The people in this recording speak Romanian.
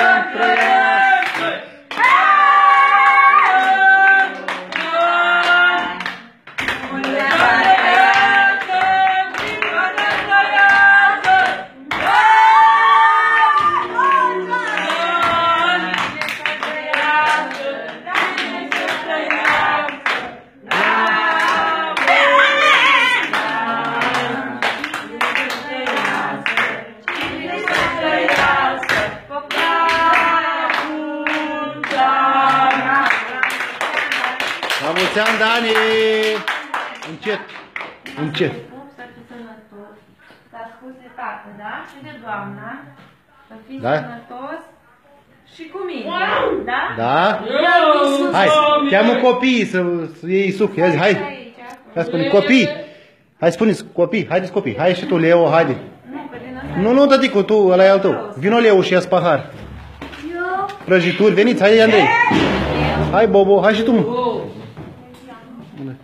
să La mulți ani, Dani! Încet, încet. Să fii sănătos. Să asculți de tată, da? Și de doamna. Să fii Da? sănătos și cu mine. Da? Da? Hai, cheamă copiii să, să iei suc. Ia zi, hai. Aici. Hai spune, copii. Hai spuneți, copii, haideți copii. Hai și tu, Leo, haide. Nu, pe din asta. Nu, nu, tăticu, tu, ăla e al tău. Vino, Leo, și ia pahar. Eu. Prăjituri, veniți, hai, Andrei. Hai, Bobo, hai și tu, мене.